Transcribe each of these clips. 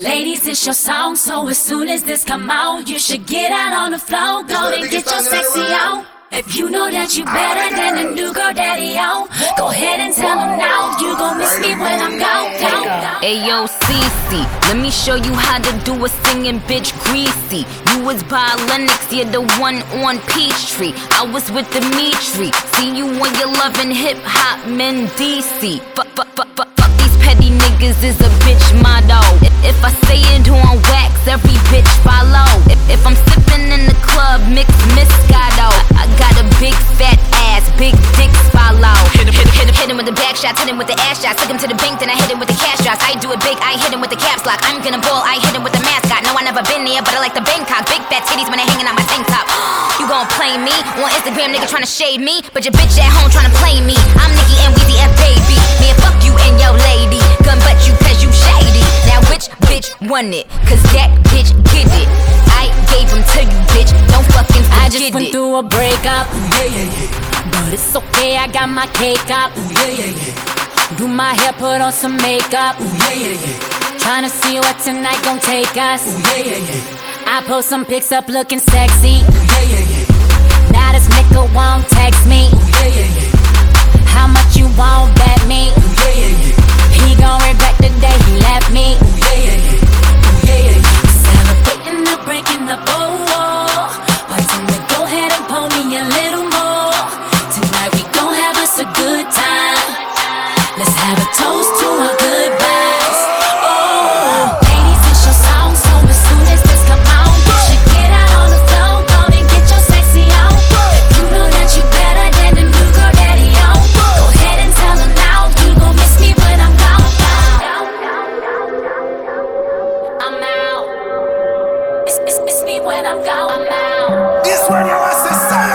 Ladies, it's your song, so as soon as this come out, you should get out on the floor, go and get your sexy out. If you know that you better than a new girl daddy out, go ahead and tell him now. You gon' miss me when I'm gone, gone. Ayo, Cece, let me show you how to do a singing bitch greasy. You was by Lenox, you're the one on Peachtree. I was with Dimitri. See you when you're loving hip hop men DC. Fuck, fuck, niggas is a bitch motto. If, I say it on wax, every bitch follow. If, I'm sipping in the club, mix Moscato. I, got a big fat ass, big dick follow. Hit him, hit him, hit him, with the back shots, hit him with the ass shots. Took him to the bank, then I hit him with the cash drops. I do it big, I hit him with the caps lock. I'm gonna ball, I hit him with the mascot. No, I never been there, but I like the Bangkok. Big fat titties when they hanging on my tank top. You gon' play me on Instagram, nigga tryna shade me, but your bitch at home tryna play me. I'm Nicki and Weezy F baby. Man, fuck you and your lady. Gun butt you cause you shady. Now which bitch won it? Cause that bitch get it. I gave him to you, bitch. Don't fucking I just went it. through a breakup, yeah, yeah, yeah. But it's okay, I got my cake up, yeah, yeah, yeah. Do my hair, put on some makeup, Ooh, yeah, yeah, yeah. Tryna see what tonight gon' take us, Ooh, yeah, yeah, yeah. I post some pics up looking sexy, Ooh, yeah, yeah, yeah. Now this nigga won't text me, yeah, when I'm. I'm out. This one you want to say.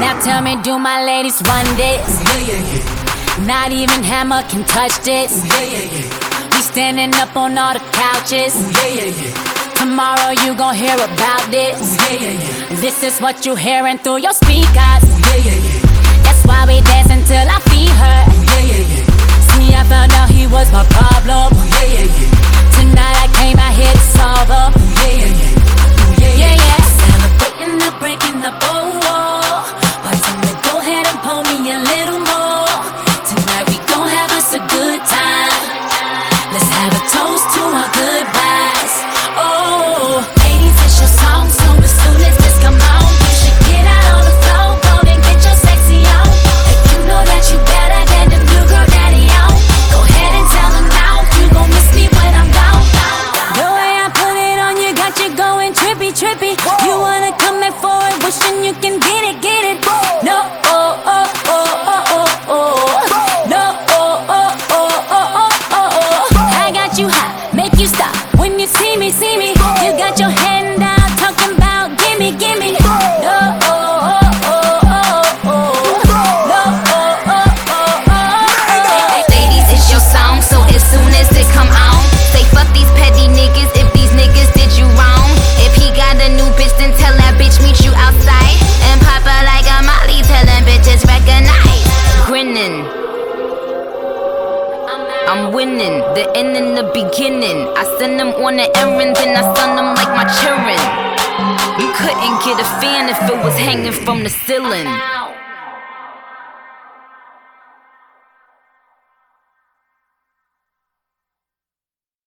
Now tell me, do my ladies run this? Yeah, yeah, yeah. Not even Hammer can touch this. Yeah, yeah, yeah. We standing up on all the couches. Yeah, yeah, yeah. Tomorrow you gon' hear about this. Yeah, yeah, yeah. This is what you hearing through your speakers. Yeah, yeah, yeah. That's why we dance until I feel her. Yeah, yeah, yeah. See, I found out he was my problem. Yeah, yeah. Have a toast to our goodbyes. Oh, I'm winning, the end and the beginning. I send them on the errands and I send them like my children. You couldn't get a fan if it was hanging from the ceiling.